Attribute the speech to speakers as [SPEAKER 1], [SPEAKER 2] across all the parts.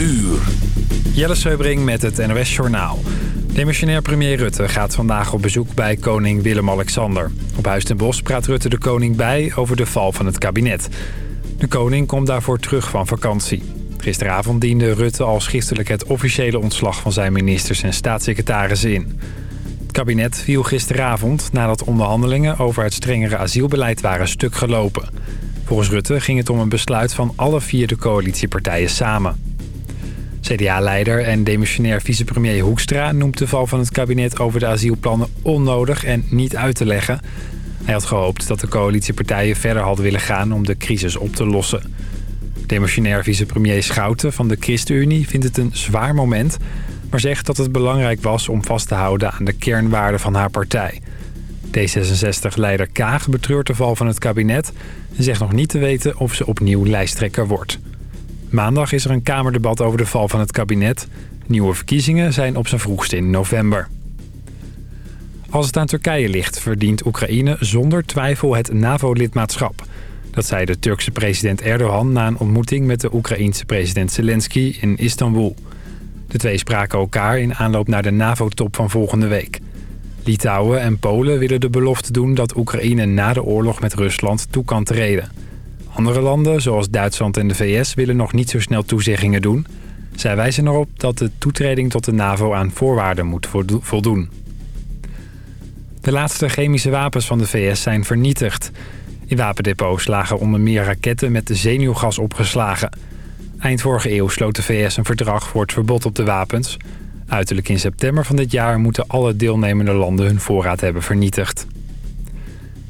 [SPEAKER 1] uur.
[SPEAKER 2] Jelle Seubring met het NOS Journaal. Demissionair premier Rutte gaat vandaag op bezoek bij koning Willem-Alexander. Op Huis ten Bosch praat Rutte de koning bij over de val van het kabinet. De koning komt daarvoor terug van vakantie. Gisteravond diende Rutte al schriftelijk het officiële ontslag van zijn ministers en staatssecretarissen in. Het kabinet viel gisteravond nadat onderhandelingen over het strengere asielbeleid waren stuk gelopen. Volgens Rutte ging het om een besluit van alle vier de coalitiepartijen samen. CDA-leider en demissionair vicepremier Hoekstra noemt de val van het kabinet over de asielplannen onnodig en niet uit te leggen. Hij had gehoopt dat de coalitiepartijen verder hadden willen gaan om de crisis op te lossen. Demissionair vicepremier Schouten van de ChristenUnie vindt het een zwaar moment... maar zegt dat het belangrijk was om vast te houden aan de kernwaarden van haar partij. D66-leider Kaag betreurt de val van het kabinet... en zegt nog niet te weten of ze opnieuw lijsttrekker wordt. Maandag is er een Kamerdebat over de val van het kabinet. Nieuwe verkiezingen zijn op zijn vroegst in november. Als het aan Turkije ligt, verdient Oekraïne zonder twijfel het NAVO-lidmaatschap. Dat zei de Turkse president Erdogan na een ontmoeting met de Oekraïense president Zelensky in Istanbul. De twee spraken elkaar in aanloop naar de NAVO-top van volgende week. Litouwen en Polen willen de belofte doen dat Oekraïne na de oorlog met Rusland toe kan treden. Andere landen, zoals Duitsland en de VS, willen nog niet zo snel toezeggingen doen. Zij wijzen erop dat de toetreding tot de NAVO aan voorwaarden moet voldoen. De laatste chemische wapens van de VS zijn vernietigd. In wapendepots lagen onder meer raketten met zenuwgas opgeslagen. Eind vorige eeuw sloot de VS een verdrag voor het verbod op de wapens. Uiterlijk in september van dit jaar moeten alle deelnemende landen hun voorraad hebben vernietigd.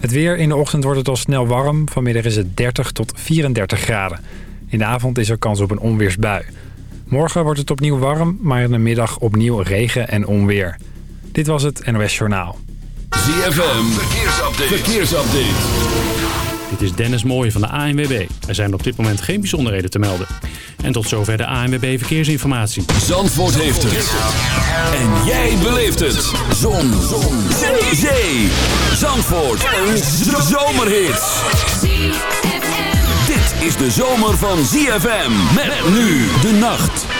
[SPEAKER 2] Het weer in de ochtend wordt het al snel warm. Vanmiddag is het 30 tot 34 graden. In de avond is er kans op een onweersbui. Morgen wordt het opnieuw warm, maar in de middag opnieuw regen en onweer. Dit was het NOS Journaal.
[SPEAKER 1] ZFM, verkeersupdate. verkeersupdate.
[SPEAKER 3] Dit is Dennis Mooij van de ANWB. Er zijn op dit moment geen bijzonderheden te melden. En tot zover de ANWB Verkeersinformatie.
[SPEAKER 1] Zandvoort heeft het. En jij beleeft het. Zon. Zon. Zee. Zandvoort. Een zomerhit. Dit is de zomer van ZFM. Met nu de nacht.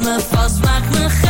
[SPEAKER 4] me vast, maak me gek.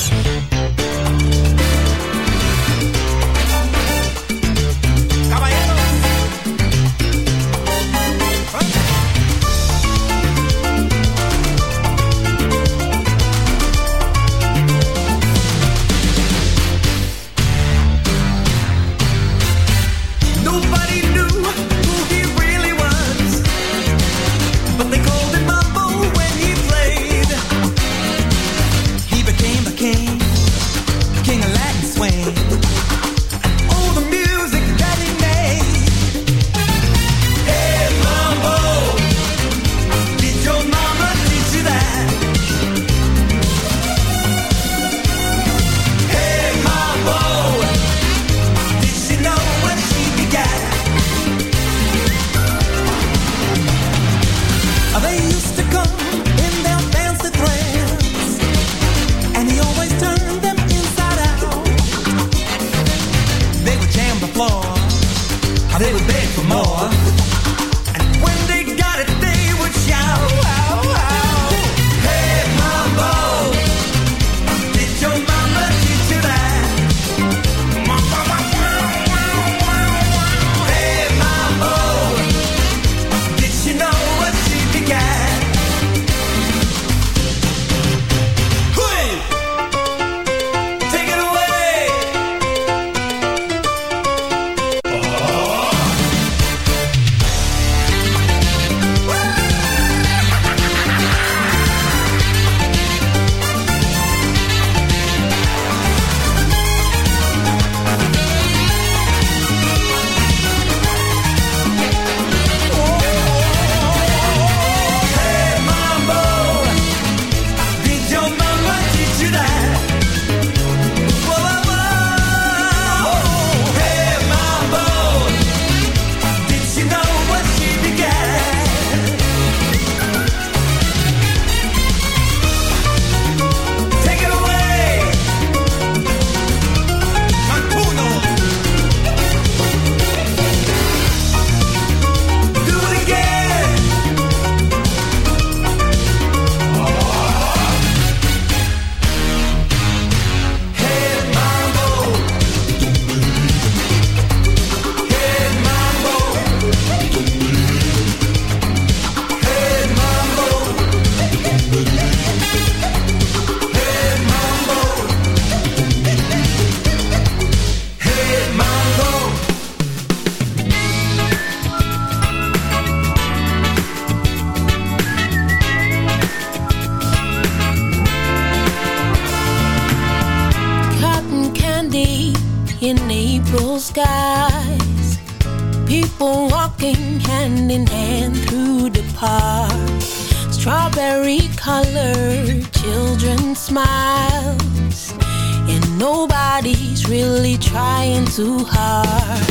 [SPEAKER 5] too hard.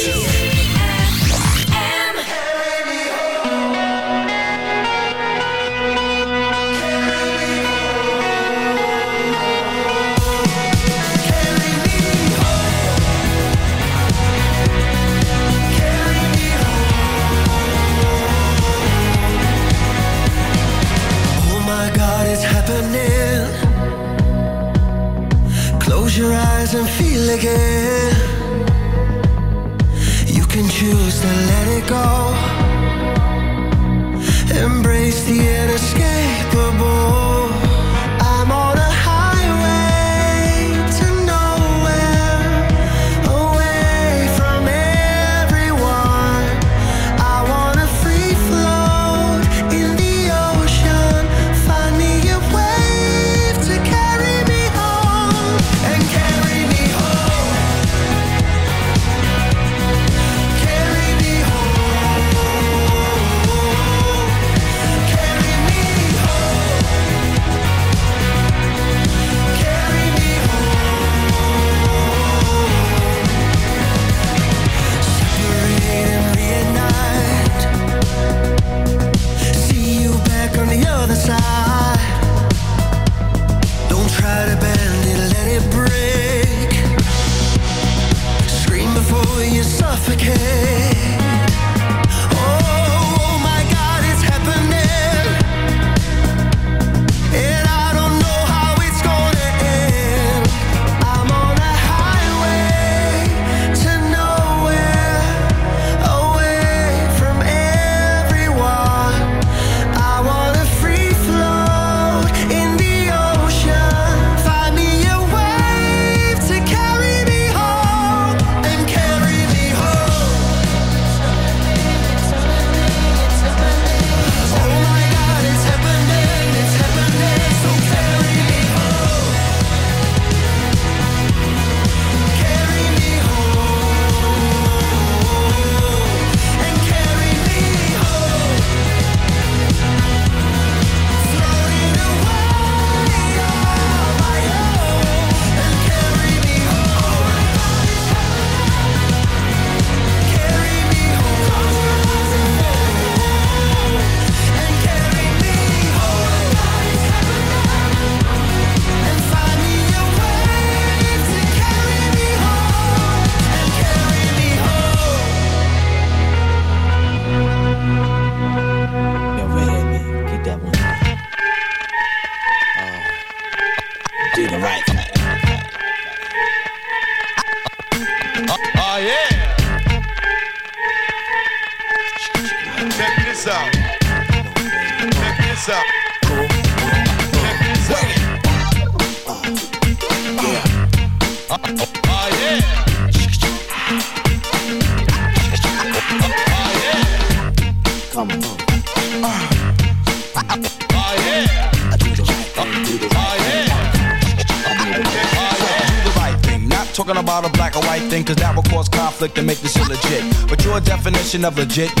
[SPEAKER 6] Definition of legit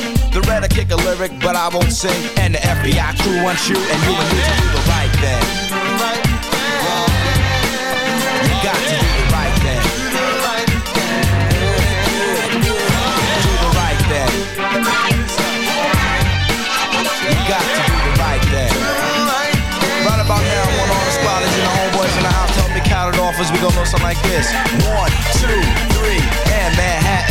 [SPEAKER 6] The red I kick a lyric, but I won't sing. And the FBI crew wants you, and you and me to do the right thing. You got to do the right thing.
[SPEAKER 7] Do the right thing.
[SPEAKER 6] You got to do the right thing.
[SPEAKER 7] Right
[SPEAKER 6] about now, I want all the squatters and the homeboys in the house help me count it off as we go something like this. One, two, three, and Manhattan,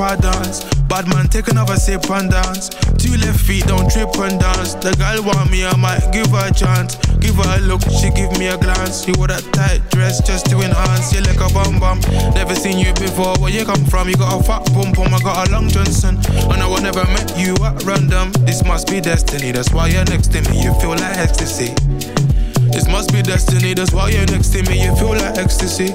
[SPEAKER 8] I dance. Bad man, take another sip and dance. Two left feet, don't trip and dance. The girl want me, I might give her a chance. Give her a look, she give me a glance. You wore that tight dress just to enhance. You like a bum bum. Never seen you before. Where you come from? You got a fat pum pum. I got a long Johnson. And I I never met you at random. This must be destiny. That's why you're next to me. You feel like ecstasy. This must be destiny, that's why you're next to me, you feel like ecstasy.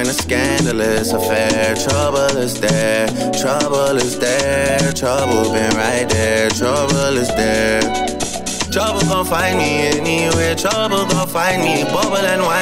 [SPEAKER 9] a scandalous affair. Trouble is there, trouble is there, trouble been right there, trouble is there. Trouble gon' find me anywhere, trouble gon' find me, bubble and whiny.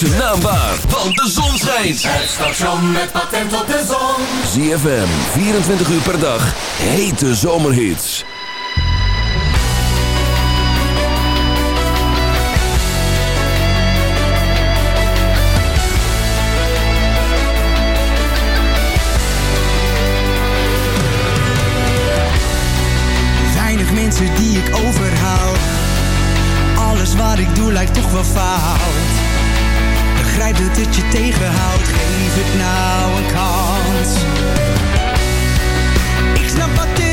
[SPEAKER 10] maakt zijn naam want de zon schijnt.
[SPEAKER 11] Het station met patent op de zon.
[SPEAKER 10] ZFM, 24 uur per dag, hete zomerhits.
[SPEAKER 12] Weinig mensen die ik overhaal. Alles wat ik doe lijkt toch wel fout begrijp dat het je tegenhoudt. Geef het nou een kans. Ik snap wat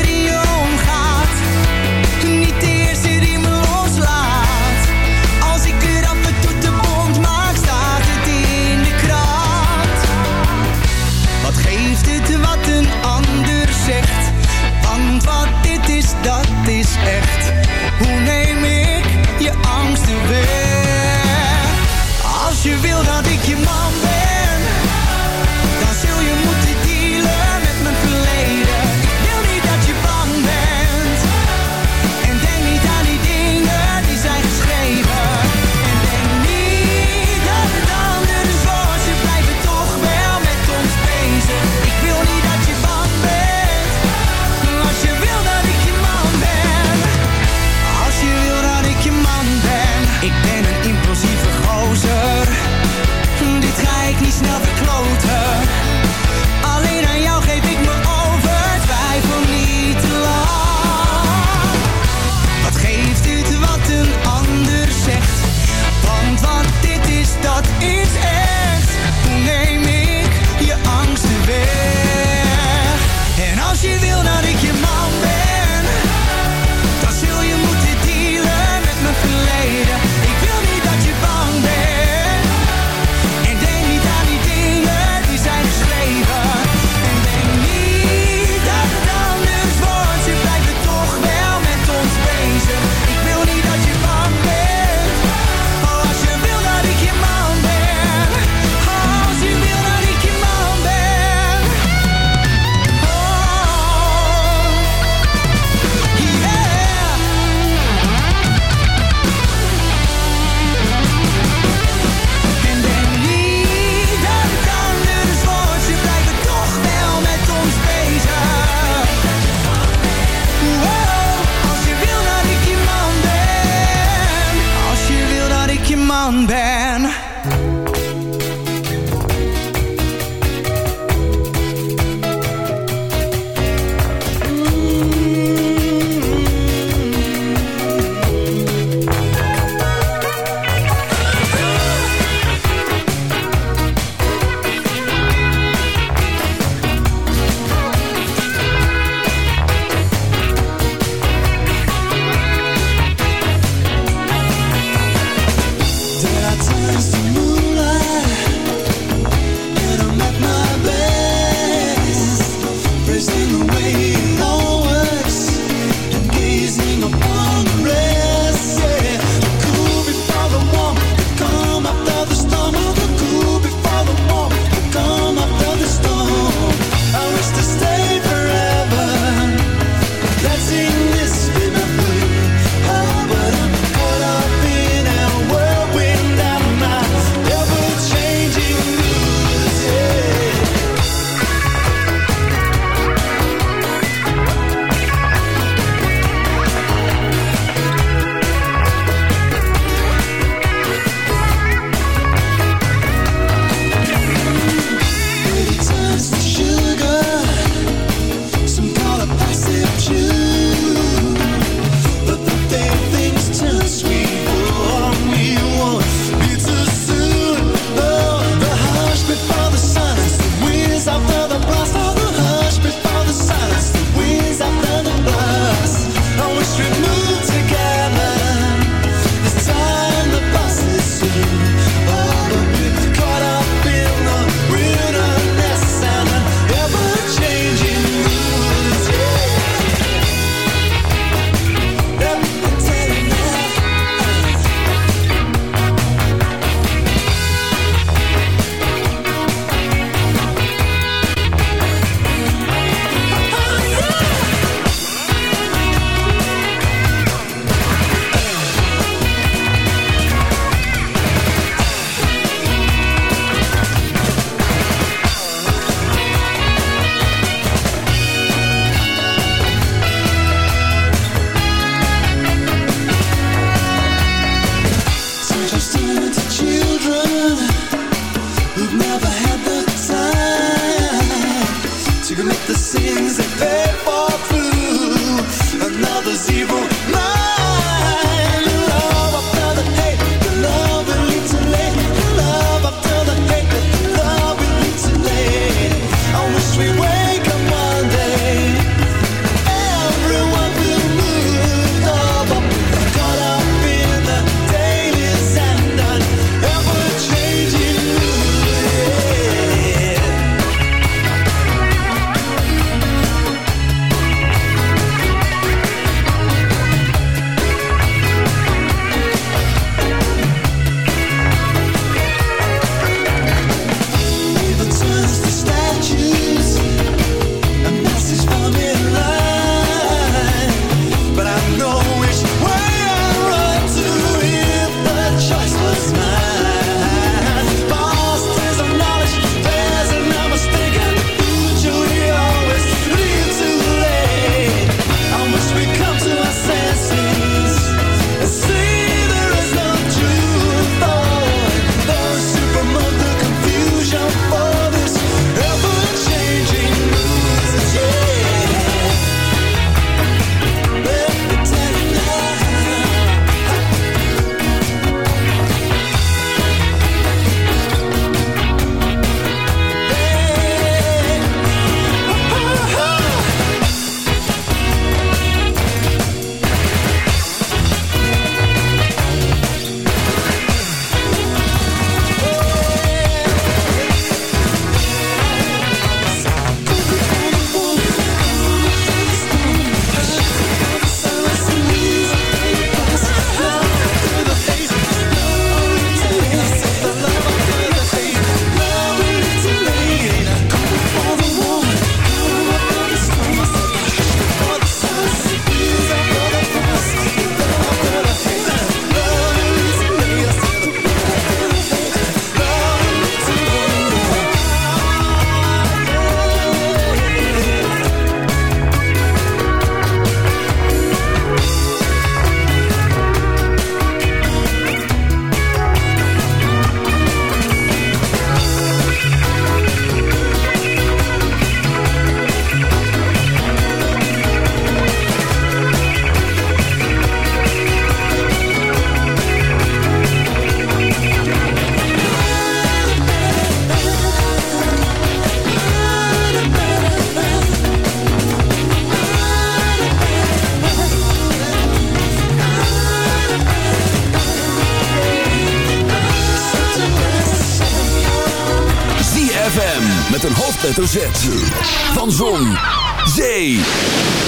[SPEAKER 10] Van Zon, Zee,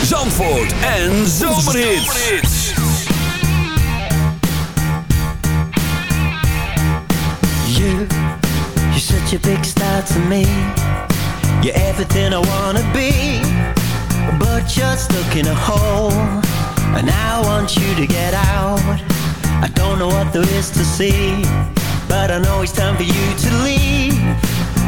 [SPEAKER 10] Zandvoort en Zomerhits.
[SPEAKER 13] You, you're such a big star to me. You're everything I wanna be. But you're stuck in a hole. And I want you to get out. I don't know what there is to see. But I know it's time for you to leave.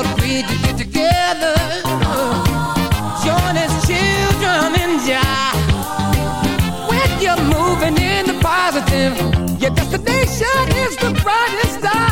[SPEAKER 13] agreed to get together. Join as children and jive. When you're moving in the positive, your
[SPEAKER 1] destination is the brightest star.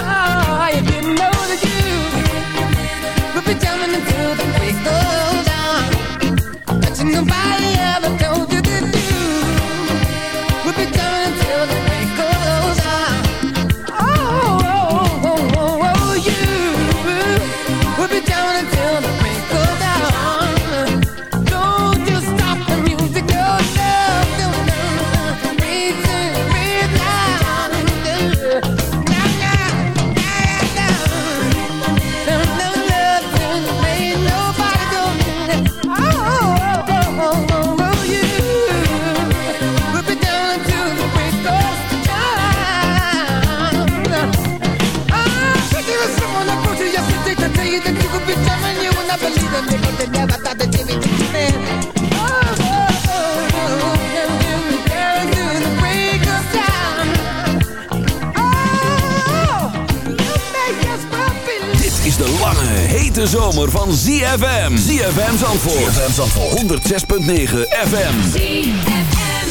[SPEAKER 10] zomer van ZFM. ZFM Zandvoort. ZFM Zandvoort. 106.9 FM. ZFM.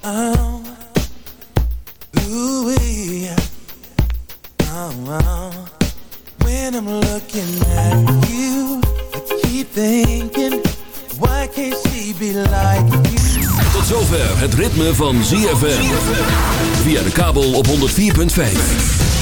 [SPEAKER 12] Oh, ooh, yeah. oh, oh. When I'm looking at you, I keep thinking, why can't she be like you?
[SPEAKER 10] Tot zover het ritme van ZFM. Via de kabel op 104.5.